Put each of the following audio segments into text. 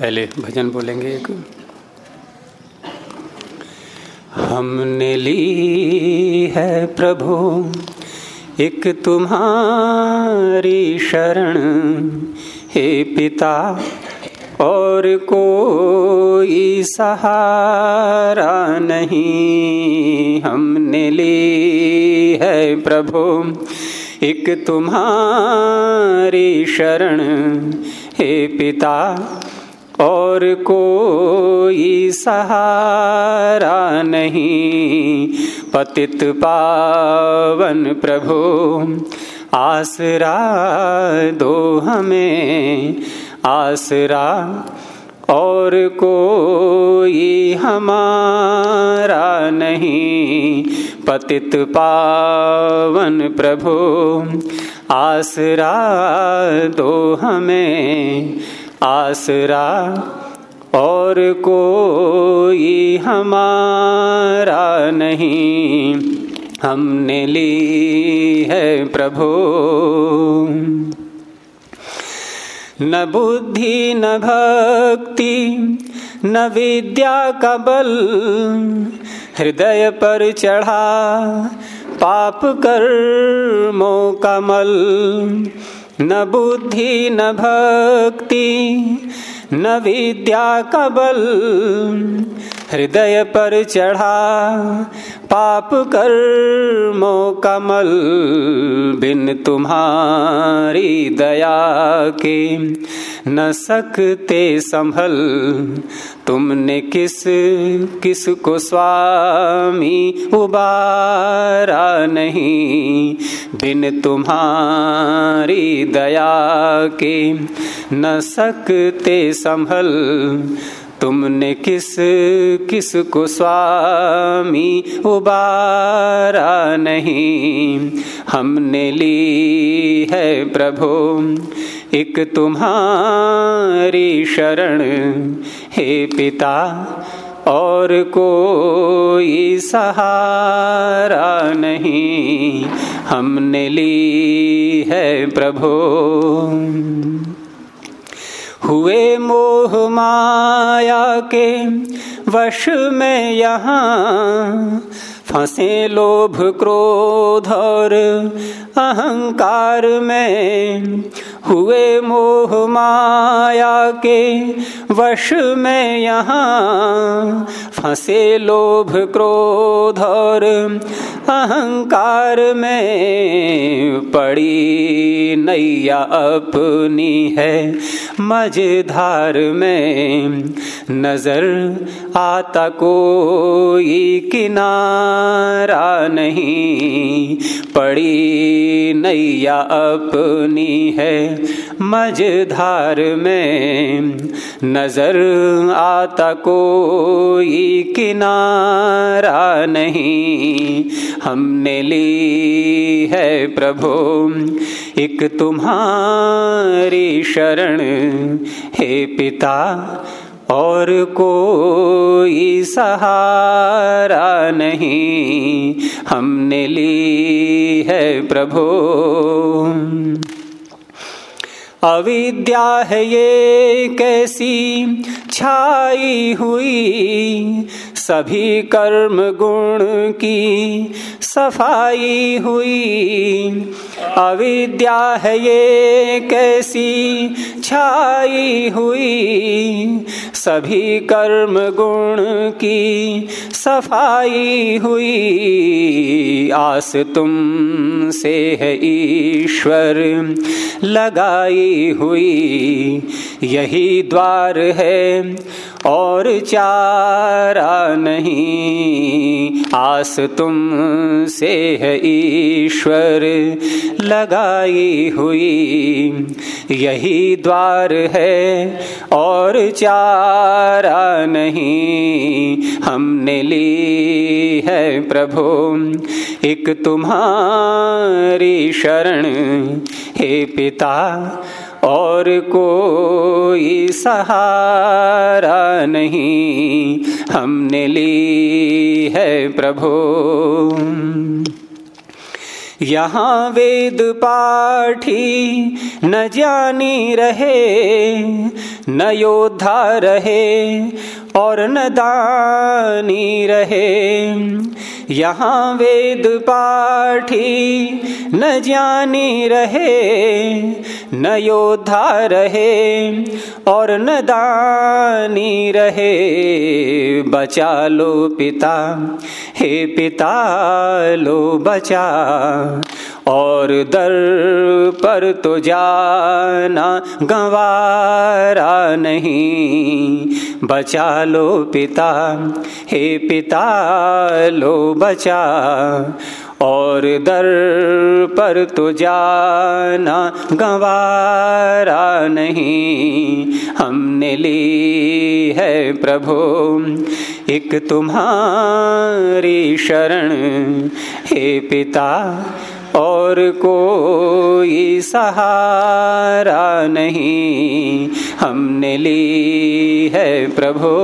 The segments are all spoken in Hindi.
पहले भजन बोलेंगे एक। हमने ली है प्रभु, एक तुम्हारी शरण। हे पिता, और कोई सहारा नहीं। हमने ली है प्रभु, एक तुम्हारी शरण। हे पिता और कोई सहारा नहीं। पतित पावन प्रभु, आसरा दो हमें, आसरा और कोई हमारा नहीं। पतित पावन प्रभु, आसरा दो हमें आसरा और कोई हमारा नहीं। हमने ली है प्रभु। न बुद्धि, न भक्ति, न विद्या का बल। हृदय पर चढ़ा पाप कर्मों का मल। न बुद्धि, न भक्ति, न विद्या का बल हृदय पर चढ़ा पाप कर्मों कमल, बिन तुम्हारी दया के। न सकते संभल। तुमने किस किस को स्वामी उबारा नहीं? बिन तुम्हारी दया के न सकते संभल। तुमने किस किस को स्वामी उबारा नहीं? हमने ली है प्रभु एक तुम्हारी शरण, हे पिता, और कोई सहारा नहीं हमने ली है प्रभु। हुए मोह माया के वश में यहाँ फंसे लोभ, क्रोध और अहंकार में हुए मोह माया के वश में यहाँ फंसे लोभ, क्रोध और अहंकार में पड़ी नैया अपनी है। मझधार में नज़र आता कोई किनारा नहीं, पड़ी नैया अपनी है। मझधार में नज़र आता कोई किनारा नहीं। हमने ली है प्रभु, एक तुम्हारी शरण। हे पिता और कोई सहारा नहीं हमने ली है प्रभु। अविद्या है ये कैसी छाई हुई, सभी कर्म गुण की सफ़ाई हुई। अविद्या है ये कैसी छाई हुई सभी कर्म गुण की सफ़ाई हुई। आस तुम से है ईश्वर, लगाई हुई यही द्वार है और चारा नहीं। आस तुम से है ईश्वर लगाई हुई। यही द्वार है और चारा नहीं। हमने ली है प्रभु, एक तुम्हारी शरण। हे पिता और कोई सहारा नहीं हमने ली है प्रभु। यहाँ वेद पाठी न जानी रहे, न योद्धा रहे और न दानी रहे। यहाँ वेद पाठी न ज्ञानी रहे, न योद्धा रहे और न दानी रहे। बचा लो पिता, हे पिता लो बचा। और दर पर तो जाना गंवारा नहीं। बचा लो पिता, हे पिता लो बचा। और दर पर तो जाना गंवारा नहीं। हमने ली है प्रभु, एक तुम्हारी शरण। हे पिता और कोई सहारा नहीं हमने ली है प्रभु।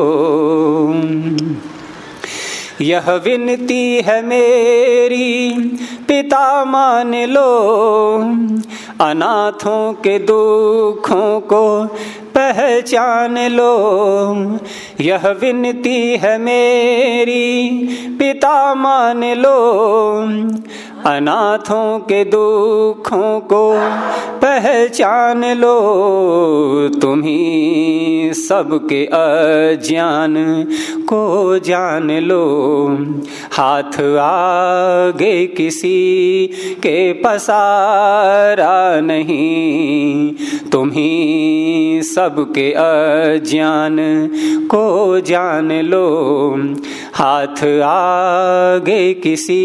यह विनती है मेरी, पिता मान लो। अनाथों के दुखों को पहचान लो। यह विनती है मेरी, पिता मान लो। अनाथों के दुखों को पहचान लो। तुम्ही सबके अज्ञान को जान लो। हाथ आगे किसी के पसारा नहीं। तुम्ही सबके अज्ञान को जान लो। हाथ आगे किसी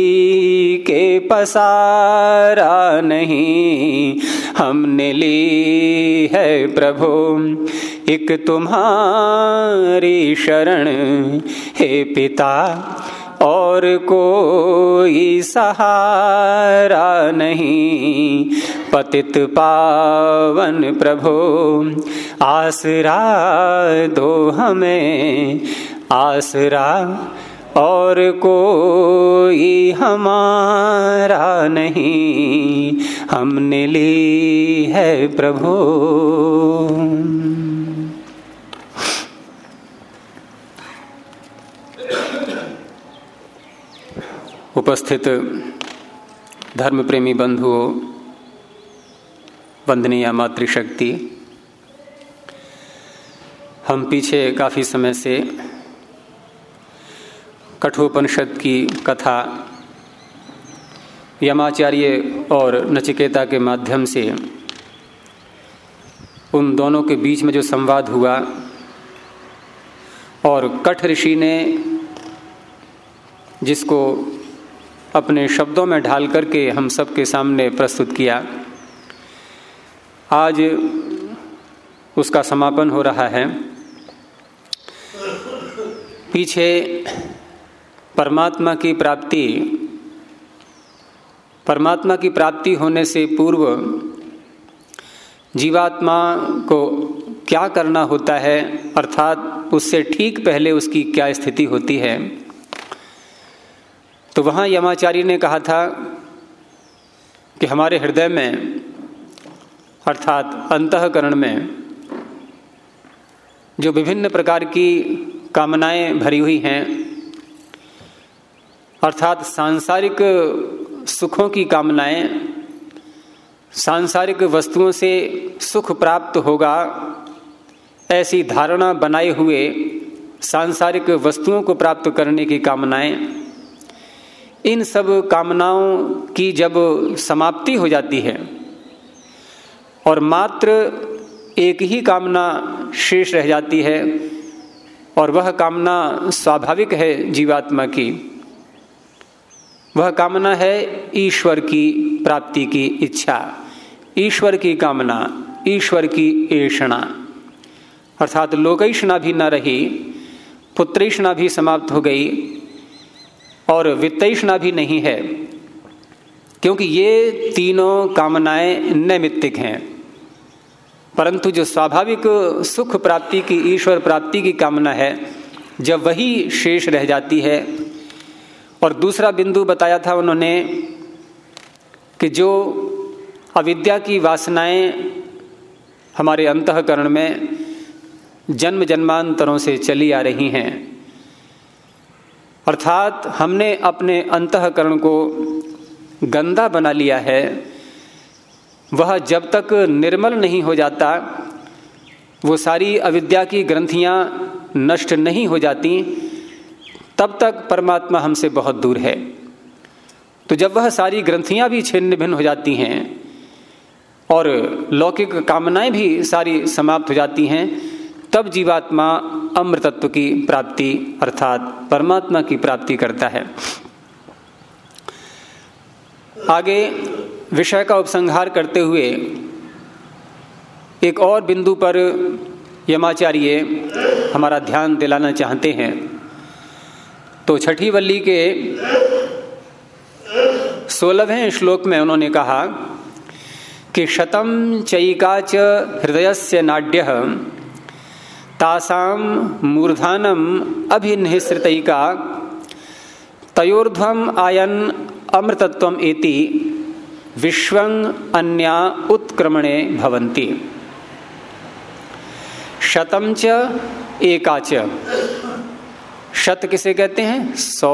के पसारा नहीं। हमने ली है प्रभु एक तुम्हारी शरण, हे पिता, और कोई सहारा नहीं। पतित पावन प्रभु, आसरा दो हमें, आसरा और कोई हमारा नहीं। हमने ली है प्रभु। उपस्थित धर्म प्रेमी बंधुओं, वंदनीय मातृशक्ति, हम पीछे काफ़ी समय से कठोपनिषद की कथा, यमाचार्य और नचिकेता के माध्यम से उन दोनों के बीच में जो संवाद हुआ और कठ ऋषि ने जिसको अपने शब्दों में ढाल करके हम सबके सामने प्रस्तुत किया। आज उसका समापन हो रहा है। पीछे परमात्मा की प्राप्ति, परमात्मा की प्राप्ति होने से पूर्व जीवात्मा को क्या करना होता है, अर्थात उससे ठीक पहले उसकी क्या स्थिति होती है तो वहाँ यमाचार्य ने कहा था कि हमारे हृदय में, अर्थात अंतकरण में, जो विभिन्न प्रकार की कामनाएँ भरी हुई हैं, अर्थात सांसारिक सुखों की कामनाएँ, सांसारिक वस्तुओं से सुख प्राप्त होगा, ऐसी धारणा बनाए हुए सांसारिक वस्तुओं को प्राप्त करने की कामनाएँ इन सब कामनाओं की जब समाप्ति हो जाती है और मात्र एक ही कामना शेष रह जाती है और वह कामना स्वाभाविक है जीवात्मा की, वह कामना है ईश्वर की प्राप्ति की इच्छा, ईश्वर की कामना, ईश्वर की ऐषणा। अर्थात लोकैषणा भी न रही, पुत्रैषणा भी समाप्त हो गई और वित्तैषणा भी नहीं है, क्योंकि ये तीनों कामनाएँ नैमित्तिक हैं। परंतु जो स्वाभाविक सुख प्राप्ति की, ईश्वर प्राप्ति की कामना है, जब वही शेष रह जाती है। और दूसरा बिंदु बताया था उन्होंने कि जो अविद्या की वासनाएँ हमारे अंतकरण में जन्म जन्मांतरों से चली आ रही हैं अर्थात हमने अपने अंतकरण को गंदा बना लिया है, वह जब तक निर्मल नहीं हो जाता, वो सारी अविद्या की ग्रंथियाँ नष्ट नहीं हो जाती, तब तक परमात्मा हमसे बहुत दूर है। तो जब वह सारी ग्रंथियाँ भी छिन्न भिन्न हो जाती हैं और लौकिक कामनाएँ भी सारी समाप्त हो जाती हैं तब जीवात्मा अमृतत्व की प्राप्ति अर्थात परमात्मा की प्राप्ति करता है। आगे विषय का उपसंहार करते हुए एक और बिंदु पर यमाचार्य हमारा ध्यान दिलाना चाहते हैं। तो छठी वल्ली के सोलहवें श्लोक में उन्होंने कहा कि शतम चयिका च हृदय से नाड्य तासाम मूर्धानम अभिनिश्रितयिका तयोर्ध्वम आयन अमृतत्व एति विश्व अन्या उत्क्रमणे भवन्ति। शतम च एका च। शत किसे कहते हैं? सौ।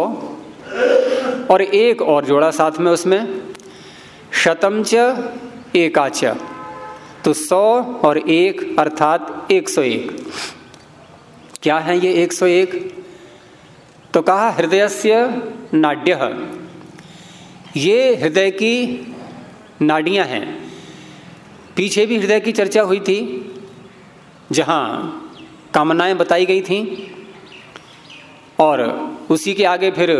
और एक और जोड़ा साथ में उसमें। शतम च एकाच तो सौ और एक अर्थात एक सौ एक। क्या है ये एक सौ एक? तो कहा हृदय से नाड्य। ये हृदय की नाडियाँ हैं। पीछे भी हृदय की चर्चा हुई थी, जहाँ कामनाएँ बताई गई थी, और उसी के आगे फिर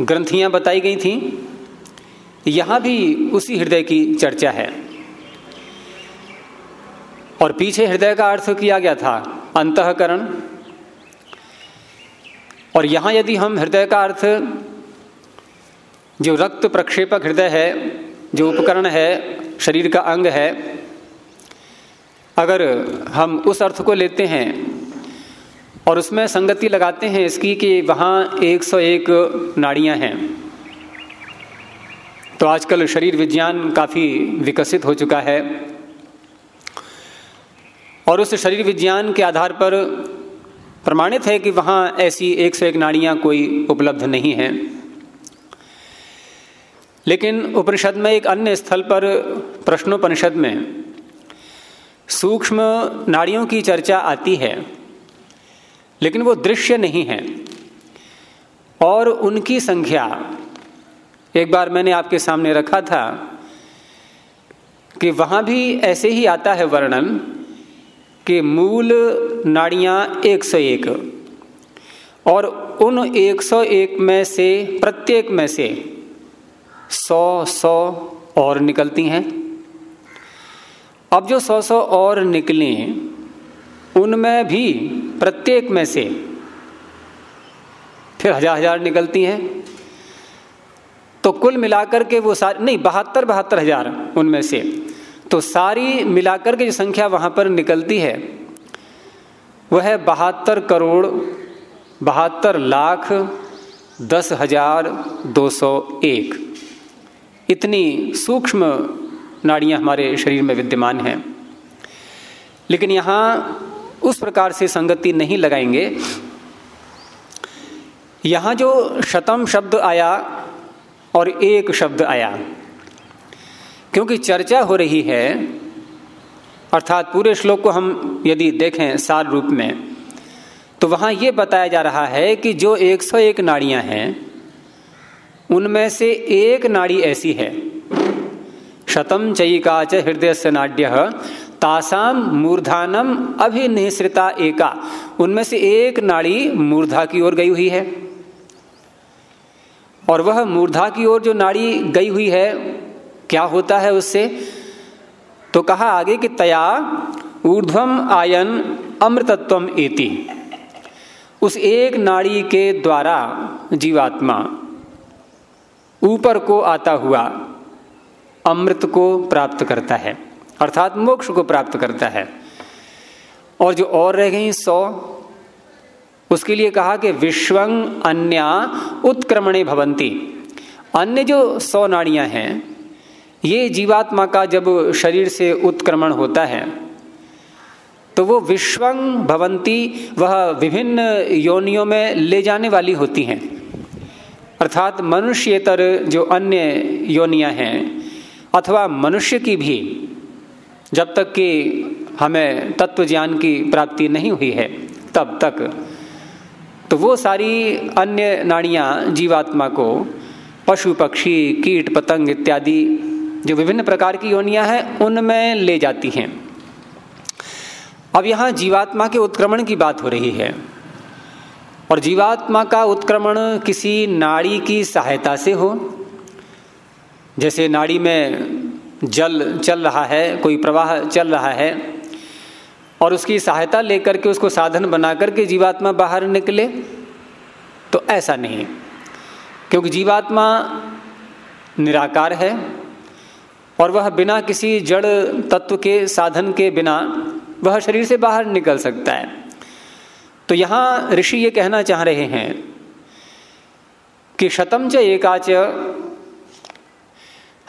ग्रंथियाँ बताई गई थी। यहाँ भी उसी हृदय की चर्चा है। और पीछे हृदय का अर्थ किया गया था अंतकरण। और यहाँ यदि हम हृदय का अर्थ, जो रक्त प्रक्षेपक हृदय है, जो उपकरण है, शरीर का अंग है, अगर हम उस अर्थ को लेते हैं और उसमें संगति लगाते हैं इसकी कि वहाँ 101 नाड़ियाँ हैं तो आजकल शरीर विज्ञान काफ़ी विकसित हो चुका है। और उस शरीर विज्ञान के आधार पर प्रमाणित है कि वहाँ ऐसी 101 नाड़ियाँ कोई उपलब्ध नहीं हैं। लेकिन उपनिषद में एक अन्य स्थल पर प्रश्नोपनिषद में सूक्ष्म नाड़ियों की चर्चा आती है, लेकिन वो दृश्य नहीं है और उनकी संख्या, एक बार मैंने आपके सामने रखा था कि वहाँ भी ऐसे ही आता है वर्णन कि मूल नाड़ियाँ 101 और उन 101 में से प्रत्येक में से 100 100 और निकलती हैं। अब जो 100 100 और निकलें उनमें भी प्रत्येक में से फिर हज़ार हज़ार निकलती हैं। तो कुल मिलाकर के वो सारे, नहीं, बहत्तर बहत्तर हज़ार उनमें से। तो सारी मिलाकर के जो संख्या वहाँ पर निकलती है, वह है बहत्तर करोड़, बहत्तर लाख दस हज़ार दो सौ एक। इतनी सूक्ष्म नाड़ियाँ हमारे शरीर में विद्यमान हैं। लेकिन यहाँ उस प्रकार से संगति नहीं लगाएँगे। यहाँ जो शतम शब्द आया और एक शब्द आया क्योंकि चर्चा हो रही है, अर्थात पूरे श्लोक को हम यदि देखें सार रूप में तो वहाँ यह बताया जा रहा है कि जो 101 नाड़ियाँ हैं, उनमें से एक नाड़ी ऐसी है। शतम चयिका च हृदय से नाड्य तासाम मूर्धानम अभिनिश्रिता एका। उनमें से एक नाड़ी मूर्धा की ओर गई हुई है। और वह मूर्धा की ओर जो नाड़ी गई हुई है क्या होता है उससे? तो कहा आगे कि तया ऊर्ध्वम आयन अमृतत्व एति। उस एक नाड़ी के द्वारा जीवात्मा ऊपर को आता हुआ अमृत को प्राप्त करता है, अर्थात मोक्ष को प्राप्त करता है। और जो और रह गई सौ, उसके लिए कहा कि विश्वं अन्या उत्क्रमणे भवंती अन्य जो सौ नाड़ियाँ हैं ये जीवात्मा का जब शरीर से उत्क्रमण होता है तो वो विश्वंग भवंती वह विभिन्न योनियों में ले जाने वाली होती हैं। अर्थात मनुष्यतर जो अन्य योनियाँ हैं, अथवा मनुष्य की भी, जब तक कि हमें तत्व ज्ञान की प्राप्ति नहीं हुई है, तब तक तो वो सारी अन्य नाड़ियाँ जीवात्मा को, पशु पक्षी, कीट, पतंग इत्यादि जो विभिन्न प्रकार की योनियाँ हैं, उनमें ले जाती हैं। अब यहाँ जीवात्मा के उत्क्रमण की बात हो रही है। और जीवात्मा का उत्क्रमण किसी नाड़ी की सहायता से हो। जैसे नाड़ी में जल चल रहा है, कोई प्रवाह चल रहा है, और उसकी सहायता लेकर के उसको साधन बना करके जीवात्मा बाहर निकले तो ऐसा नहीं। क्योंकि जीवात्मा निराकार है और वह बिना किसी जड़ तत्व के, साधन के बिना वह शरीर से बाहर निकल सकता है। तो यहाँ ऋषि ये कहना चाह रहे हैं कि शतम च एकाच,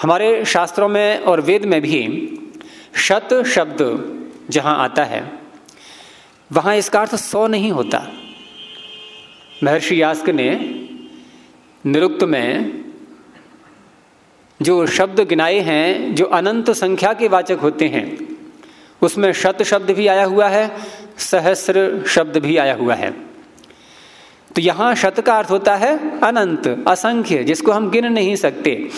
हमारे शास्त्रों में और वेद में भी शत शब्द जहाँ आता है, वहाँ इसका अर्थ सौ नहीं होता। महर्षि यास्क ने निरुक्त में जो शब्द गिनाए हैं, जो अनंत संख्या के वाचक होते हैं, उसमें शत शब्द भी आया हुआ है, सहस्र शब्द भी आया हुआ है। तो यहाँ शत का अर्थ होता है अनंत, असंख्य, जिसको हम गिन नहीं सकते।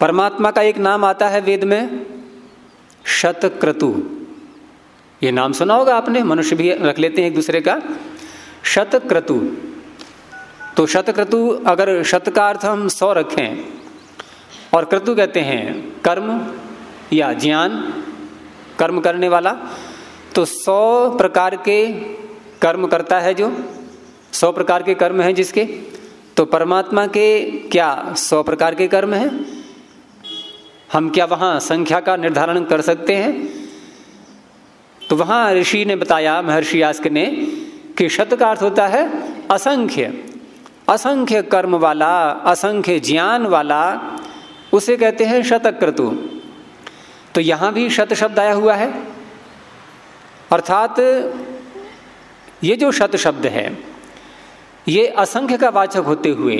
परमात्मा का एक नाम आता है वेद में, शतक्रतु। ये नाम सुना होगा आपने, मनुष्य भी रख लेते हैं एक दूसरे का। शतक्रतु। तो शतक्रतु, अगर शत का अर्थ हम सौ रखें और क्रतु कहते हैं कर्म या ज्ञान, कर्म करने वाला। तो सौ प्रकार के कर्म करता है जो, सौ प्रकार के कर्म हैं जिसके। तो परमात्मा के क्या सौ प्रकार के कर्म हैं? हम क्या वहाँ संख्या का निर्धारण कर सकते हैं? तो वहाँ ऋषि ने बताया, महर्षि यास्क ने, कि शत का अर्थ होता है असंख्य। असंख्य कर्म वाला, असंख्य ज्ञान वाला उसे कहते हैं शतक्रतु। तो यहाँ भी शत शब्द आया हुआ है। अर्थात ये जो शत शब्द है, ये असंख्य का वाचक होते हुए,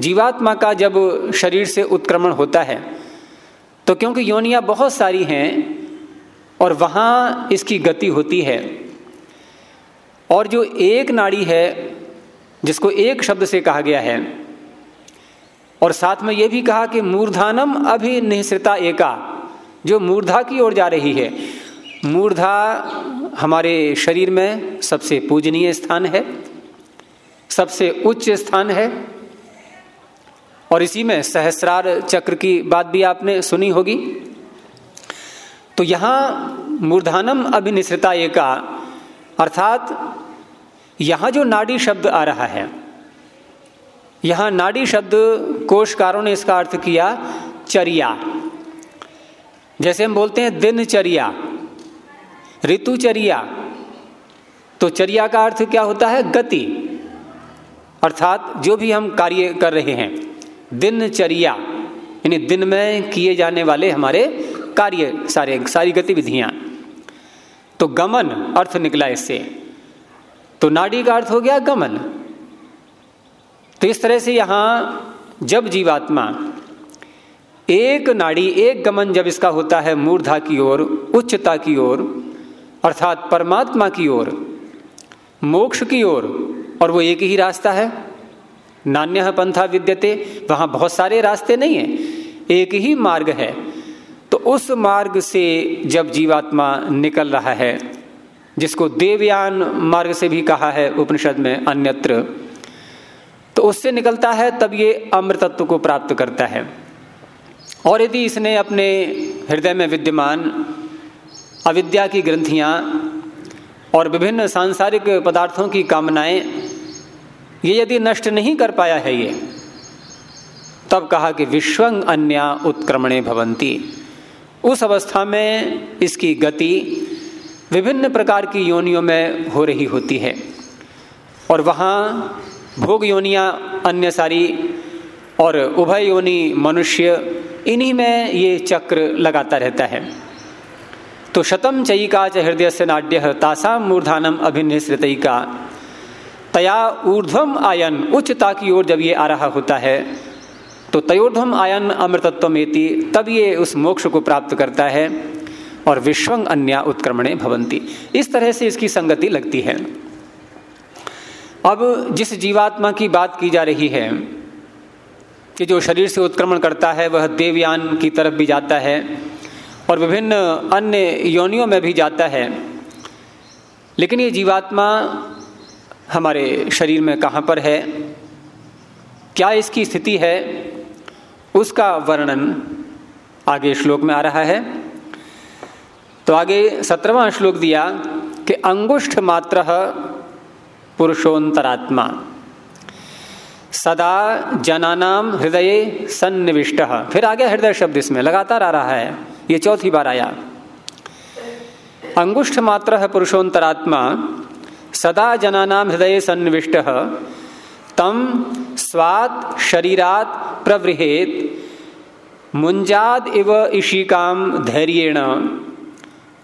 जीवात्मा का जब शरीर से उत्क्रमण होता है तो क्योंकि योनियाँ बहुत सारी हैं और वहाँ इसकी गति होती है, और जो एक नाड़ी है, जिसको एक शब्द से कहा गया है और साथ में यह भी कहा कि मूर्धानम अभिनिश्रिता एका, जो मूर्धा की ओर जा रही है। मूर्धा हमारे शरीर में सबसे पूजनीय स्थान है, सबसे उच्च स्थान है। और इसी में सहस्रार चक्र की बात भी आपने सुनी होगी। तो यहाँ मूर्धानम अभिनिश्रिता एका, अर्थात यहाँ जो नाड़ी शब्द आ रहा है यहाँ नाड़ी शब्द कोशकारों ने इसका अर्थ किया चरिया। जैसे हम बोलते हैं दिनचर्या, ऋतुचर्या तो चर्या का अर्थ क्या होता है? गति। अर्थात जो भी हम कार्य कर रहे हैं, दिनचर्या, यानी दिन में किए जाने वाले हमारे कार्य, सारे, सारी गतिविधियाँ। तो गमन, अर्थ निकला इससे। तो नाड़ी का अर्थ हो गया गमन। तो इस तरह से यहाँ जब जीवात्मा एक नाड़ी, एक गमन जब इसका होता है मूर्धा की ओर, उच्चता की ओर, अर्थात परमात्मा की ओर, मोक्ष की ओर, और वो एक ही रास्ता है। नान्य पंथा विद्यते, वहाँ बहुत सारे रास्ते नहीं है, एक ही मार्ग है। तो उस मार्ग से जब जीवात्मा निकल रहा है, जिसको देवयान मार्ग से भी कहा है उपनिषद में अन्यत्र तो उससे निकलता है, तब ये अमृतत्व को प्राप्त करता है। और यदि इसने अपने हृदय में विद्यमान अविद्या की ग्रंथियाँ और विभिन्न सांसारिक पदार्थों की कामनाएँ, ये यदि नष्ट नहीं कर पाया है ये, तब कहा कि विश्वंग अन्या उत्क्रमणे भवंती उस अवस्था में इसकी गति विभिन्न प्रकार की योनियों में हो रही होती है। और वहाँ भोग योनियाँ, अन्य सारी और उभय योनि मनुष्य, इन्हीं में ये चक्र लगाता रहता है। तो शतम चयिका च हृदय से नाड्य तासा मूर्धानम अभिनिश्रितयिका तया ऊर्ध्वम आयन उच्चता की ओर जब ये आ रहा होता है तो तयोर्ध्वम आयन अमृतत्व मेति तब ये उस मोक्ष को प्राप्त करता है और विश्वंग अन्या उत्क्रमणे भवंती इस तरह से इसकी संगति लगती है। अब जिस जीवात्मा की बात की जा रही है, कि जो शरीर से उत्क्रमण करता है, वह देवयान की तरफ़ भी जाता है और विभिन्न अन्य योनियों में भी जाता है। लेकिन ये जीवात्मा हमारे शरीर में कहाँ पर है? क्या इसकी स्थिति है? उसका वर्णन आगे श्लोक में आ रहा है। तो आगे सत्रहवा श्लोक दिया कि अंगुष्ठ मात्र पुरुषोत्तरात्मा। सदा जनानाम हृदय सन्निविष्ट। फिर आगे हृदय शब्द इसमें, लगातार आ रहा है। ये चौथी बार आया। अंगुष्ठ मात्र है पुरुषोत्तरात्मा, सदा जनानाम हृदय सन्निविष्ट। तम स्वात शरीरात प्रवृहेत। मुंजाद इव इशिकाम धैर्येण।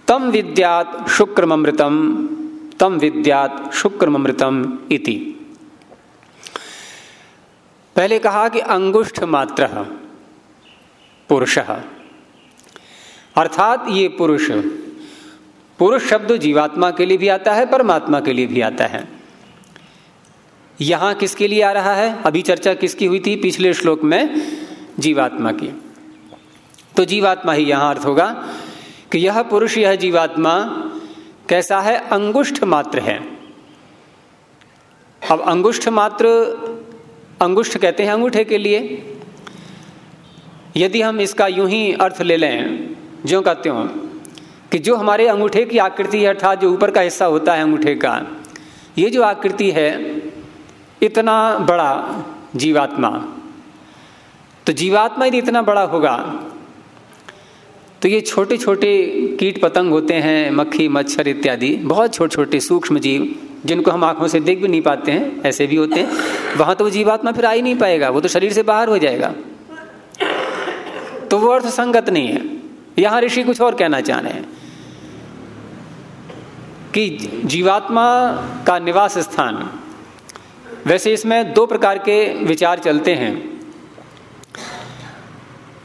तम विद्यात शुक्रमृतम तम विद्यात शुक्रमृतम इति। पहले कहा कि अंगुष्ठ मात्र, पुरुष। अर्थात ये पुरुष पुरुष शब्द जीवात्मा के लिए भी आता है, परमात्मा के लिए भी आता है। यहाँ किसके लिए आ रहा है? अभी चर्चा किसकी हुई थी? पिछले श्लोक में जीवात्मा की। तो जीवात्मा ही यहाँ अर्थ होगा कि यह पुरुष, यह जीवात्मा कैसा है? अंगुष्ठ मात्र है। अब अंगुष्ठ मात्र, अंगुष्ठ कहते हैं अंगूठे के लिए। यदि हम इसका यूँ ही अर्थ ले लें जो कहते हो कि जो हमारे अंगूठे की आकृति है अर्थात जो ऊपर का हिस्सा होता है अंगूठे का, ये जो आकृति है, इतना बड़ा जीवात्मा। तो जीवात्मा यदि इतना बड़ा होगा तो ये छोटे छोटे कीट पतंग होते हैं, मक्खी, मच्छर इत्यादि, बहुत छोटे छोटे सूक्ष्म जीव, जिनको हम आँखों से देख भी नहीं पाते हैं, ऐसे भी होते हैं। वहाँ तो वो जीवात्मा फिर आ ही नहीं पाएगा, वो तो शरीर से बाहर हो जाएगा। तो वो अर्थ संगत नहीं है। यहाँ ऋषि कुछ और कहना चाह रहे हैं कि जीवात्मा का निवास स्थान, वैसे इसमें दो प्रकार के विचार चलते हैं।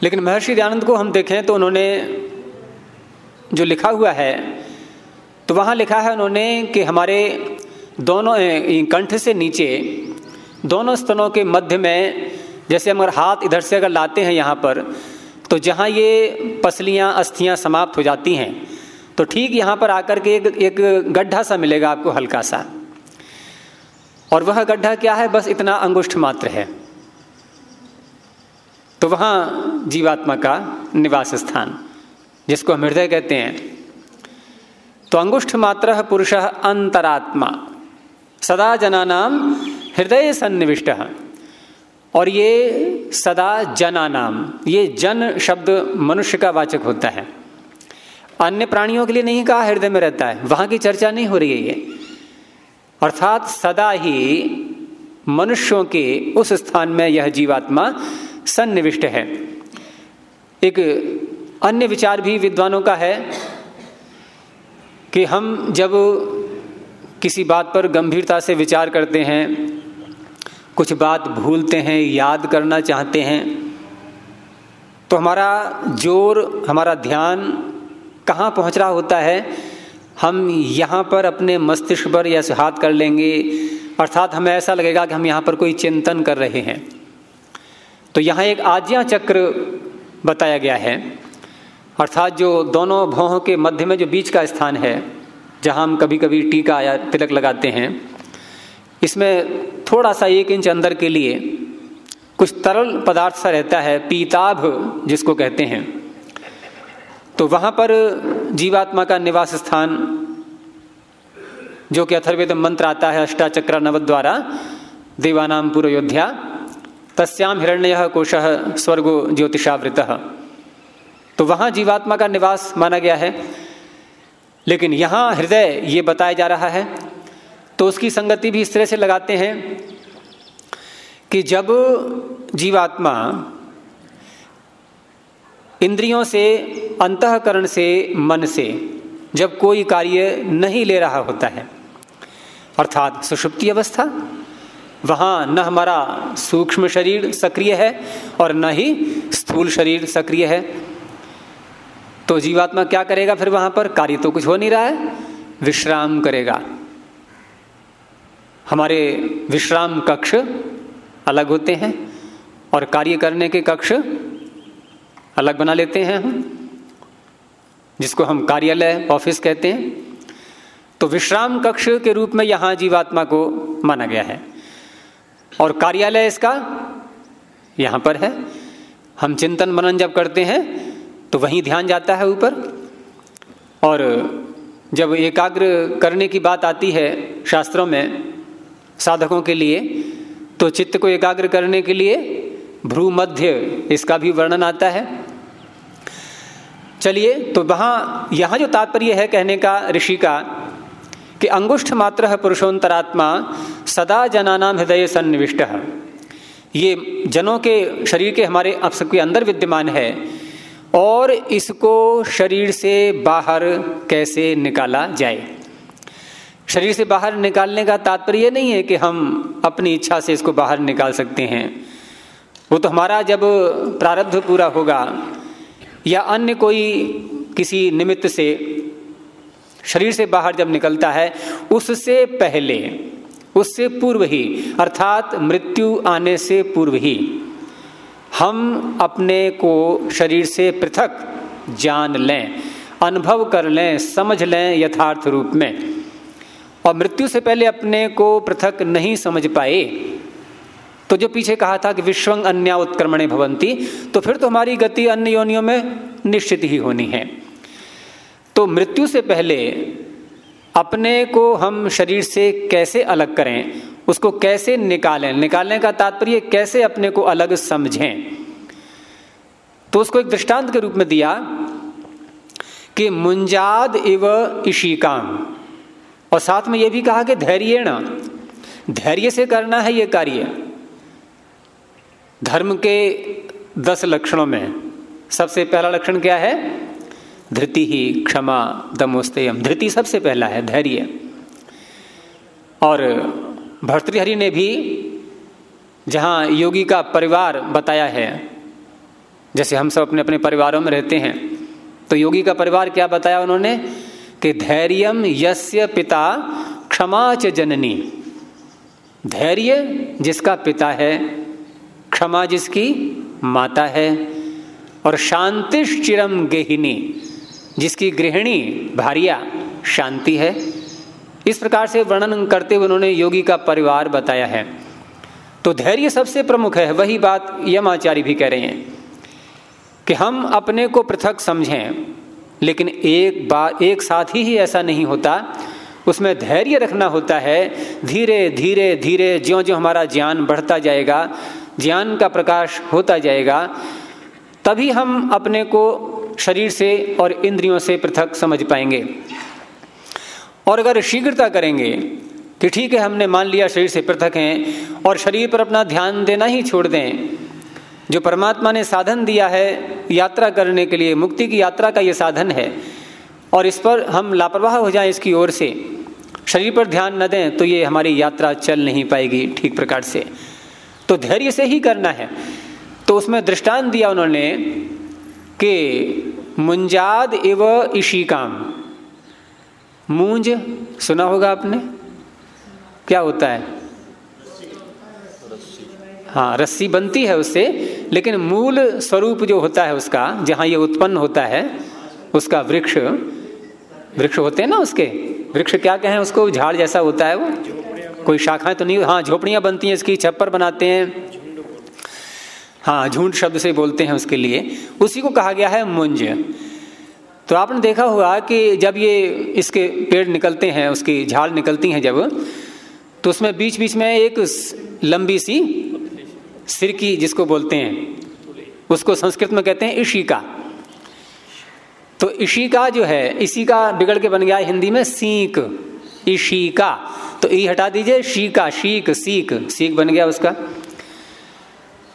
लेकिन महर्षि दयानंद को हम देखें तो उन्होंने जो लिखा हुआ है तो वहाँ लिखा है उन्होंने कि हमारे दोनों कंठ से नीचे, दोनों स्तनों के मध्य में, जैसे हम अगर हाथ इधर से अगर लाते हैं यहाँ पर तो जहाँ ये पसलियाँ, अस्थियाँ समाप्त हो जाती हैं तो ठीक यहाँ पर आकर के एक एक गड्ढा सा मिलेगा आपको हल्का सा। और वह गड्ढा क्या है? बस इतना अंगुष्ठ मात्र है। तो वहाँ जीवात्मा का निवास स्थान, जिसको हम हृदय कहते हैं। तो अंगुष्ठ मात्र पुरुष अंतरात्मा। सदा जना नाम हृदय सन्निविष्ट। और ये सदा जना नाम ये जन शब्द मनुष्य का वाचक होता है। अन्य प्राणियों के लिए नहीं कहा, हृदय में रहता है। वहाँ की चर्चा नहीं हो रही है ये। अर्थात सदा ही मनुष्यों के उस स्थान में यह जीवात्मा सन्निविष्ट है। एक अन्य विचार भी विद्वानों का है कि हम जब किसी बात पर गंभीरता से विचार करते हैं, कुछ बात भूलते हैं, याद करना चाहते हैं तो हमारा ज़ोर, हमारा ध्यान कहाँ पहुँच रहा होता है? हम यहाँ पर अपने मस्तिष्क पर या हाथ कर लेंगे, अर्थात हमें ऐसा लगेगा कि हम यहाँ पर कोई चिंतन कर रहे हैं। तो यहाँ एक आज्ञा चक्र बताया गया है, अर्थात जो दोनों भौहों के मध्य में जो बीच का स्थान है, जहाँ हम कभी कभी टीका या तिलक लगाते हैं, इसमें थोड़ा सा एक इंच अंदर के लिए कुछ तरल पदार्थ सा रहता है, पीताभ जिसको कहते हैं। तो वहाँ पर जीवात्मा का निवास स्थान, जो कि अथर्वेद मंत्र आता है, अष्टाचक्र नव द्वारा देवानाम पूर्व योध्या तस्याम हिरण्य कोश स्वर्गो ज्योतिषावृत। तो वहाँ जीवात्मा का निवास माना गया है। लेकिन यहाँ हृदय ये बताया जा रहा है। तो उसकी संगति भी इस तरह से लगाते हैं कि जब जीवात्मा इंद्रियों से, अंतकरण से, मन से जब कोई कार्य नहीं ले रहा होता है, अर्थात सुषुप्ति अवस्था वहाँ न हमारा सूक्ष्म शरीर सक्रिय है और न ही स्थूल शरीर सक्रिय है। तो जीवात्मा क्या करेगा फिर वहाँ पर? कार्य तो कुछ हो नहीं रहा है। विश्राम करेगा। हमारे विश्राम कक्ष अलग होते हैं और कार्य करने के कक्ष अलग बना लेते हैं हम, जिसको हम कार्यालय, ऑफ़िस कहते हैं। तो विश्राम कक्ष के रूप में यहाँ जीवात्मा को माना गया है। और कार्यालय इसका यहाँ पर है। हम चिंतन मनन जब करते हैं तो वहीं ध्यान जाता है ऊपर। और जब एकाग्र करने की बात आती है शास्त्रों में, साधकों के लिए तो चित्त को एकाग्र करने के लिए भ्रू मध्य इसका भी वर्णन आता है। चलिए तो वहाँ, यहाँ जो तात्पर्य है कहने का, ऋषि का कि अंगुष्ठ मात्र पुरुषोत्तरात्मा सदा जनानाम हृदय सन्निविष्ट। ये जनों के शरीर के हमारे अब सबके अंदर विद्यमान है और इसको शरीर से बाहर कैसे निकाला जाए? शरीर से बाहर निकालने का तात्पर्य नहीं है कि हम अपनी इच्छा से इसको बाहर निकाल सकते हैं। वो तो हमारा जब प्रारब्ध पूरा होगा या अन्य कोई किसी निमित्त से शरीर से बाहर जब निकलता है, उससे पहले, उससे पूर्व ही, अर्थात मृत्यु आने से पूर्व ही, हम अपने को शरीर से पृथक जान लें, अनुभव कर लें, समझ लें यथार्थ रूप में। और मृत्यु से पहले अपने को पृथक नहीं समझ पाए तो जो पीछे कहा था कि विश्वंग अन्य उत्क्रमणे भवंती तो फिर तो हमारी गति अन्य योनियों में निश्चित ही होनी है। तो मृत्यु से पहले अपने को हम शरीर से कैसे अलग करें, उसको कैसे निकालें? निकालने का तात्पर्य कैसे अपने को अलग समझें? तो उसको एक दृष्टांत के रूप में दिया कि मुंजाद इव इशिकाम। और साथ में यह भी कहा कि धैर्य ना धैर्य से करना है ये कार्य। धर्म के दस लक्षणों में सबसे पहला लक्षण क्या है? धृति ही क्षमा दमोस्तेयम। धृति सबसे पहला है, धैर्य। और भर्तृहरि ने भी जहाँ योगी का परिवार बताया है, जैसे हम सब अपने अपने परिवारों में रहते हैं तो योगी का परिवार क्या बताया उन्होंने? कि धैर्यम यस्य पिता क्षमा च जननी। धैर्य जिसका पिता है, क्षमा जिसकी माता है, और शांतिश्चिरम गेहिनी। जिसकी गृहिणी भारिया शांति है। इस प्रकार से वर्णन करते हुए उन्होंने योगी का परिवार बताया है। तो धैर्य सबसे प्रमुख है वही बात यमाचार्य भी कह रहे हैं कि हम अपने को पृथक समझें लेकिन एक बार एक साथ ही, ही ऐसा नहीं होता। उसमें धैर्य रखना होता है धीरे धीरे धीरे ज्यो ज्यो हमारा ज्ञान बढ़ता जाएगा ज्ञान का प्रकाश होता जाएगा तभी हम अपने को शरीर से और इंद्रियों से पृथक समझ पाएँगे। और अगर शीघ्रता करेंगे, कि ठीक है, हमने मान लिया शरीर से पृथक हैं और शरीर पर अपना ध्यान देना ही छोड़ दें, जो परमात्मा ने साधन दिया है यात्रा करने के लिए, मुक्ति की यात्रा का ये साधन है, और इस पर हम लापरवाह हो जाएँ इसकी ओर से, शरीर पर ध्यान न दें तो ये हमारी यात्रा चल नहीं पाएगी ठीक प्रकार से। तो धैर्य से ही करना है। तो उसमें दृष्टांत दिया उन्होंने कि मुंजाद एव इशिकाम। मूंज, सुना होगा आपने? क्या होता है? हाँ रस्सी बनती है उससे लेकिन मूल स्वरूप जो होता है उसका, जहाँ ये उत्पन्न होता है, उसका वृक्ष वृक्ष होते हैं ना उसके? वृक्ष क्या कहें उसको? झाड़ जैसा होता है वो? कोई शाखाएँ तो नहीं हाँ झोपड़ियाँ बनती हैं, इसकी छप्पर बनाते हैं। हाँ झूठ शब्द से बोलते हैं उसके लिए। उसी को कहा गया है मुंज। तो आपने देखा होगा कि जब ये इसके पेड़ निकलते हैं, उसकी झाड़ निकलती हैं जब तो उसमें बीच बीच में एक लंबी सी सिरकी जिसको बोलते हैं, उसको संस्कृत में कहते हैं इशिका। तो इशिका जो है, इसी का बिगड़ के बन गया है हिंदी में सीक इशिका। तो ई हटा दीजिए, शीका, शीक, सीक सीक बन गया उसका।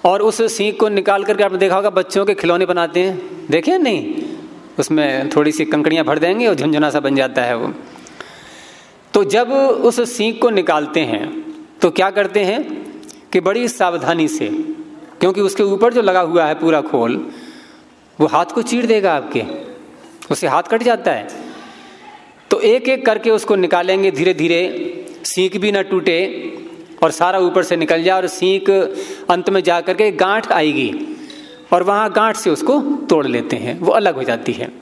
और उस सीख को निकाल करके आपने देखा होगा, बच्चों के खिलौने बनाते हैं। देखे नहीं? उसमें थोड़ी सी कंकड़ियाँ भर देंगे और झुंझुना सा बन जाता है वो। तो जब उस सीख को निकालते हैं तो क्या करते हैं कि बड़ी सावधानी से, क्योंकि उसके ऊपर जो लगा हुआ है पूरा खोल, वो हाथ को चीर देगा आपके। उससे हाथ कट जाता है। तो एक एक करके उसको निकालेंगे धीरे धीरे सीख भी ना टूटे और सारा ऊपर से निकल जाए और सीख अंत में जा करके गांठ आएगी और वहाँ गांठ से उसको तोड़ लेते हैं, वो अलग हो जाती है।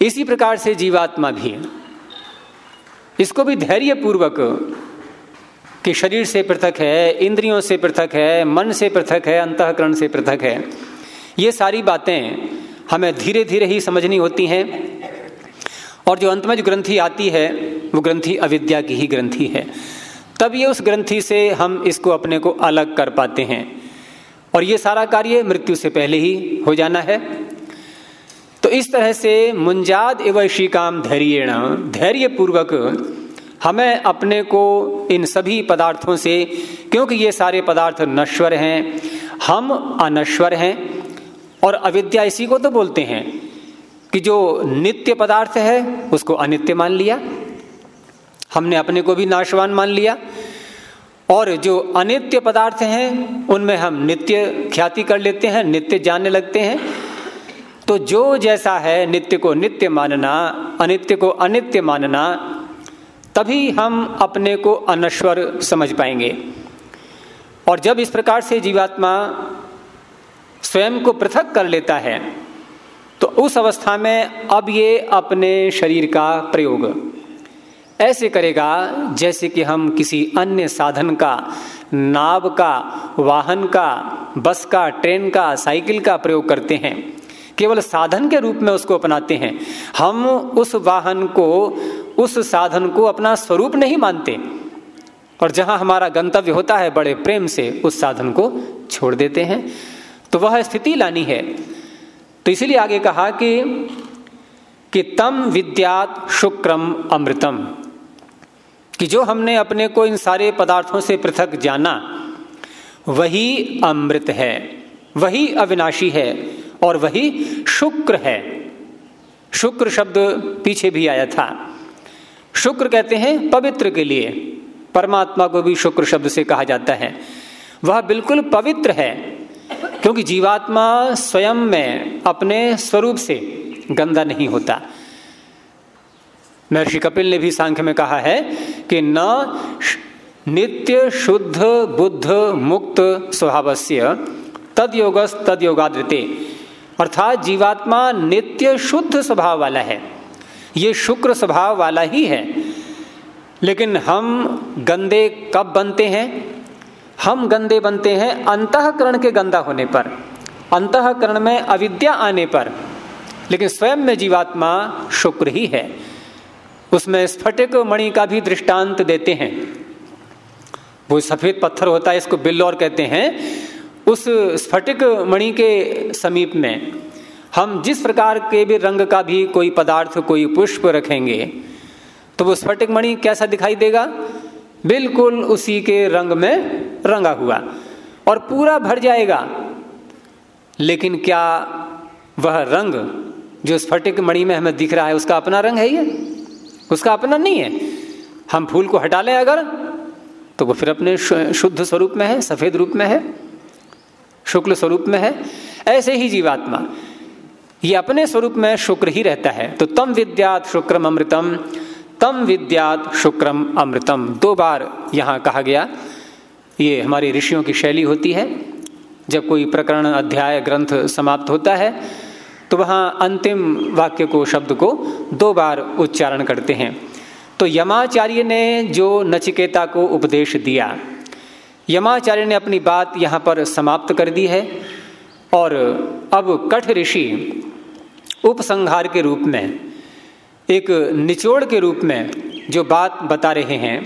इसी प्रकार से जीवात्मा भी। इसको भी धैर्य पूर्वक कि शरीर से पृथक है, इंद्रियों से पृथक है, मन से पृथक है, अंतकरण से पृथक है। ये सारी बातें हमें धीरे धीरे ही समझनी होती हैं। और जो अंत में जो ग्रंथि आती है, वो ग्रंथि अविद्या की ही ग्रंथि है। तब ये उस ग्रंथि से हम इसको अपने को अलग कर पाते हैं। और ये सारा कार्य मृत्यु से पहले ही हो जाना है। तो इस तरह से मुंजाद एवं श्रीकाम धैर्य धैर्य पूर्वक हमें अपने को इन सभी पदार्थों से, क्योंकि ये सारे पदार्थ नश्वर हैं, हम अनश्वर हैं, और अविद्या इसी को तो बोलते हैं कि जो नित्य पदार्थ है, उसको अनित्य मान लिया। हमने अपने को भी नाशवान मान लिया। और जो अनित्य पदार्थ हैं, उनमें हम नित्य ख्याति कर लेते हैं, नित्य जानने लगते हैं। तो जो जैसा है नित्य को नित्य मानना, अनित्य को अनित्य मानना, तभी हम अपने को अनश्वर समझ पाएँगे। और जब इस प्रकार से जीवात्मा स्वयं को पृथक कर लेता है तो उस अवस्था में अब ये अपने शरीर का प्रयोग ऐसे करेगा जैसे कि हम किसी अन्य साधन का, नाव का, वाहन का, बस का, ट्रेन का, साइकिल का प्रयोग करते हैं। केवल साधन के रूप में उसको अपनाते हैं। हम उस वाहन को, उस साधन को अपना स्वरूप नहीं मानते। और जहाँ हमारा गंतव्य होता है बड़े प्रेम से उस साधन को छोड़ देते हैं। तो वह स्थिति लानी है। तो इसीलिए आगे कहा कि कि तम विद्यात शुक्रम अमृतम। कि जो हमने अपने को इन सारे पदार्थों से पृथक जाना, वही अमृत है, वही अविनाशी है और वही शुक्र है। शुक्र शब्द पीछे भी आया था। शुक्र कहते हैं पवित्र के लिए। परमात्मा को भी शुक्र शब्द से कहा जाता है। वह बिल्कुल पवित्र है, क्योंकि जीवात्मा स्वयं में अपने स्वरूप से गंदा नहीं होता। महर्षि कपिल ने भी सांख्य में कहा है कि न नित्य शुद्ध बुद्ध मुक्त स्वभावस्य तद योगस तद अर्थात जीवात्मा नित्य शुद्ध स्वभाव वाला है। ये शुक्र स्वभाव वाला ही है। लेकिन हम गंदे कब बनते हैं? हम गंदे बनते हैं अंतकरण के गंदा होने पर। अंतकरण में अविद्या आने पर। लेकिन स्वयं में जीवात्मा शुक्र ही है। उसमें स्फटिक मणि का भी दृष्टांत देते हैं। वो सफ़ेद पत्थर होता है, इसको बिल्लौर कहते हैं। उस स्फटिक मणि के समीप में हम जिस प्रकार के भी रंग का भी कोई पदार्थ, कोई पुष्प रखेंगे तो वो स्फटिक मणि कैसा दिखाई देगा? बिल्कुल उसी के रंग में रंगा हुआ और पूरा भर जाएगा। लेकिन क्या वह रंग जो स्फटिक मणि में हमें दिख रहा है, उसका अपना रंग है ये? उसका अपना नहीं है। हम फूल को हटा लें अगर तो वो फिर अपने शुद्ध स्वरूप में है, सफ़ेद रूप में है, शुक्ल स्वरूप में है, ऐसे ही जीवात्मा। ये अपने स्वरूप में शुक्र ही रहता है। तो तम विद्यात शुक्रम अमृतम, तम विद्यात शुक्रम अमृतम। दो बार यहाँ कहा गया, ये हमारी ऋषियों की शैली होती है। जब कोई प्रकरण, अध्याय, ग्रंथ समाप्त होता है तो वहाँ अंतिम वाक्य को, शब्द को दो बार उच्चारण करते हैं। तो यमाचार्य ने जो नचिकेता को उपदेश दिया, यमाचार्य ने अपनी बात यहाँ पर समाप्त कर दी है और अब कठ ऋषि उपसंहार के रूप में, एक निचोड़ के रूप में जो बात बता रहे हैं,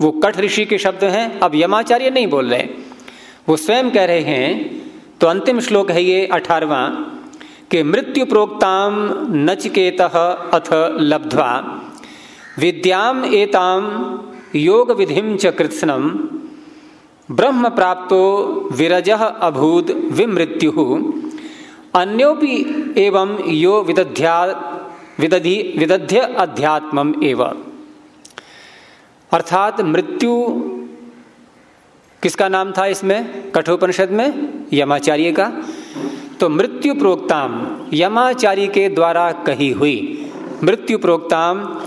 वो कठ ऋषि के शब्द हैं। अब यमाचार्य नहीं बोल रहे, वो स्वयं कह रहे हैं। तो अंतिम श्लोक है ये अठारवा। कि मृत्यु प्रोक्ताम नचकेत अथ लब्ध्वा। विद्याम एताम योग विधिम च कृत्सनम ब्रह्म प्राप्तो विरज अभूत विमृत्यु। अन्योपि एवं यो विदध्या विदधि विदध्य अध्यात्म एवं। अर्थात मृत्यु किसका नाम था इसमें? कठोपनिषद में? यमाचार्य का। तो मृत्यु प्रोक्ताम यमाचारी के द्वारा कही हुई। मृत्यु प्रोक्ताम,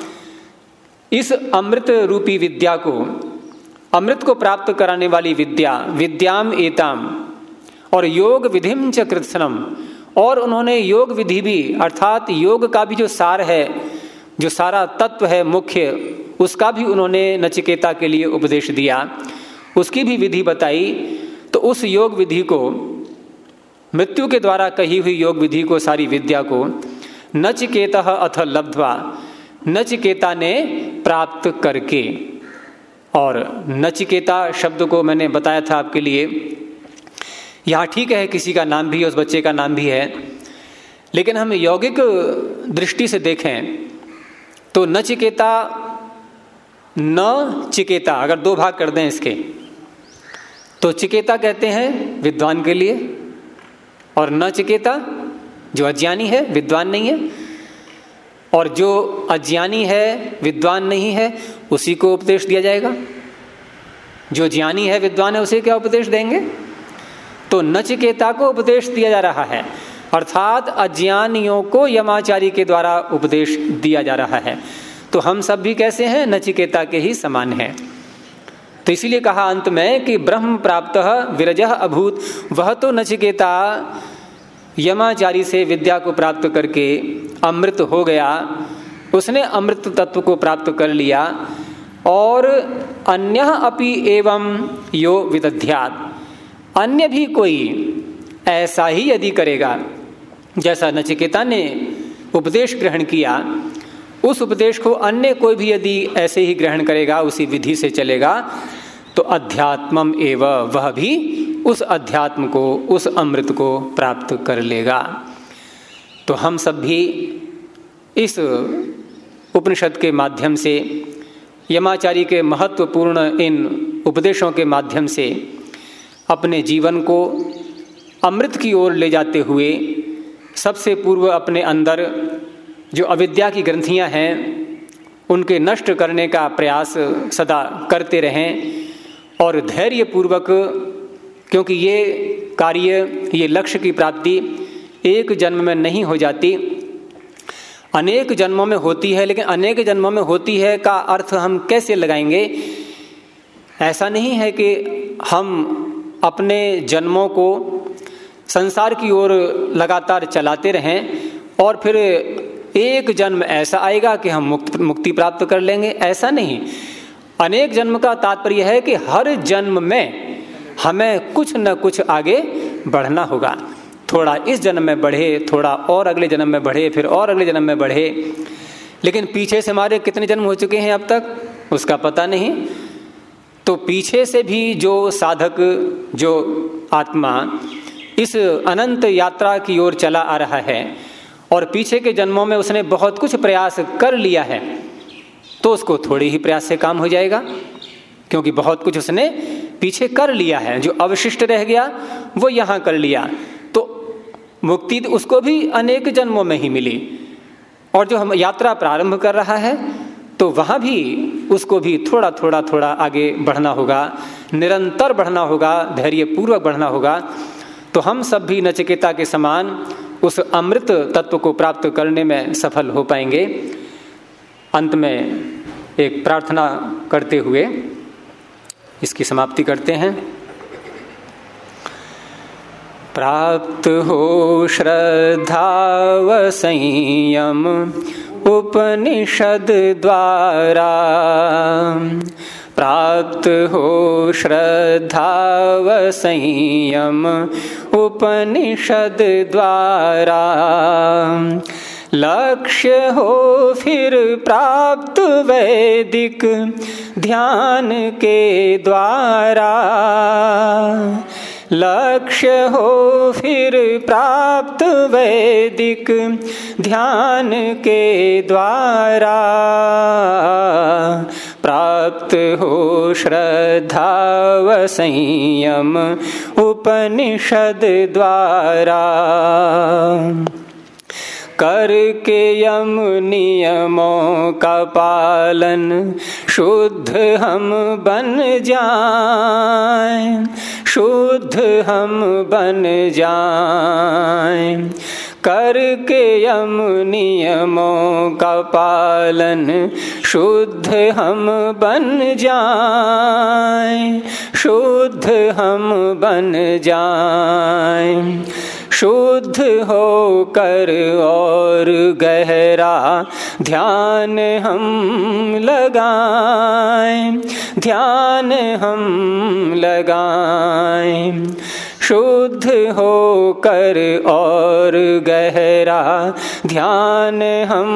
इस अमृत रूपी विद्या को, अमृत को प्राप्त कराने वाली विद्या, विद्याम एताम, और योग विधिम च कृत्सनम, और उन्होंने योग विधि भी, अर्थात योग का भी जो सार है, जो सारा तत्व है मुख्य, उसका भी उन्होंने नचिकेता के लिए उपदेश दिया। उसकी भी विधि बताई तो उस योग विधि को मृत्यु के द्वारा कही हुई योग विधि को, सारी विद्या को नचिकेत अथ लब्धवा, नचिकेता ने प्राप्त करके। और नचिकेता शब्द को मैंने बताया था आपके लिए। यहाँ ठीक है, किसी का नाम भी है उस बच्चे का नाम भी है। लेकिन हम यौगिक दृष्टि से देखें तो नचिकेता, न चिकेता, अगर दो भाग कर दें इसके तो चिकेता कहते हैं विद्वान के लिए और न चिकेता जो अज्ञानी है, विद्वान नहीं है, और जो अज्ञानी है, विद्वान नहीं है, उसी को उपदेश दिया जाएगा। जो ज्ञानी है, विद्वान है, उसे क्या उपदेश देंगे? तो नचिकेता को उपदेश दिया जा रहा है, अर्थात अज्ञानियों को यमाचारी के द्वारा उपदेश दिया जा रहा है। तो हम सब भी कैसे हैं? नचिकेता के ही समान हैं। तो इसीलिए कहा अंत में कि ब्रह्म प्राप्त विरज अभूत। वह तो नचिकेता यमाचारी से विद्या को प्राप्त करके अमृत हो गया। उसने अमृत तत्व को प्राप्त कर लिया और अन्य अपि एवं यो विदध्यात। अन्य भी कोई ऐसा ही यदि करेगा, जैसा नचिकेता ने उपदेश ग्रहण किया उस उपदेश को अन्य कोई भी यदि ऐसे ही ग्रहण करेगा, उसी विधि से चलेगा तो अध्यात्मम एव, वह भी उस अध्यात्म को, उस अमृत को प्राप्त कर लेगा। तो हम सब भी इस उपनिषद के माध्यम से, यमाचारी के महत्वपूर्ण इन उपदेशों के माध्यम से, अपने जीवन को अमृत की ओर ले जाते हुए, सबसे पूर्व अपने अंदर जो अविद्या की ग्रंथियाँ हैं, उनके नष्ट करने का प्रयास सदा करते रहें और धैर्य पूर्वक क्योंकि ये कार्य, ये लक्ष्य की प्राप्ति एक जन्म में नहीं हो जाती। अनेक जन्मों में होती है, लेकिन अनेक जन्मों में होती है का अर्थ हम कैसे लगाएँगे? ऐसा नहीं है कि हम अपने जन्मों को संसार की ओर लगातार चलाते रहें और फिर एक जन्म ऐसा आएगा कि हम मुक्त, मुक्ति प्राप्त कर लेंगे, ऐसा नहीं। अनेक जन्म का तात्पर्य है कि हर जन्म में हमें कुछ न कुछ आगे बढ़ना होगा। थोड़ा इस जन्म में बढ़े, थोड़ा और अगले जन्म में बढ़े, फिर और अगले जन्म में बढ़े। लेकिन पीछे से हमारे कितने जन्म हो चुके हैं अब तक, उसका पता नहीं। तो पीछे से भी जो साधक, जो आत्मा इस अनंत यात्रा की ओर चला आ रहा है और पीछे के जन्मों में उसने बहुत कुछ प्रयास कर लिया है तो उसको थोड़े ही प्रयास से काम हो जाएगा, क्योंकि बहुत कुछ उसने पीछे कर लिया है। जो अवशिष्ट रह गया, वो यहाँ कर लिया। तो मुक्ति उसको भी अनेक जन्मों में ही मिली। और जो हम यात्रा प्रारंभ कर रहा है तो वहाँ भी उसको भी थोड़ा थोड़ा थोड़ा आगे बढ़ना होगा, निरंतर बढ़ना होगा धैर्य पूर्वक बढ़ना होगा। तो हम सब भी नचिकेता के समान उस अमृत तत्व को प्राप्त करने में सफल हो पाएँगे। अंत में एक प्रार्थना करते हुए इसकी समाप्ति करते हैं। प्राप्त हो श्रद्धा व संयम उपनिषद द्वारा प्राप्त हो श्रद्धा व संयम उपनिषद द्वारा। लक्ष्य हो फिर प्राप्त वैदिक ध्यान के द्वारा। लक्ष्य हो फिर प्राप्त वैदिक ध्यान के द्वारा। प्राप्त हो श्रद्धा व संयम उपनिषद द्वारा करके यम नियमों का पालन, शुद्ध हम बन जाए, शुद्ध हम बन जाएँ। करके यम नियमों का पालन, शुद्ध हम बन जाए, शुद्ध हम बन जाएँ। शुद्ध होकर और गहरा ध्यान हम लगाएँ, ध्यान हम लगाएँ। शुद्ध होकर और गहरा ध्यान हम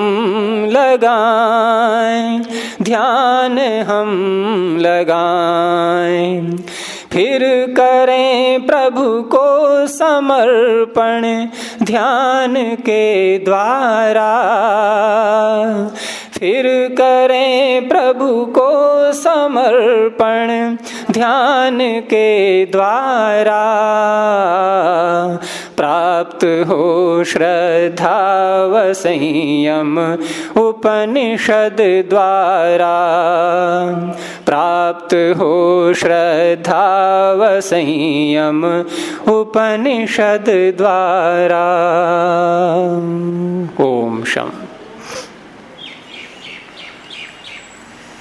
लगाएँ, ध्यान हम लगाएँ। फिर करें प्रभु को समर्पण ध्यान के द्वारा। फिर करें प्रभु को समर्पण, ध्यान के द्वारा। प्राप्त हो श्रद्धा व संयम उपनिषद द्वारा। प्राप्त हो श्रद्धा व संयम उपनिषद द्वारा। ओम शम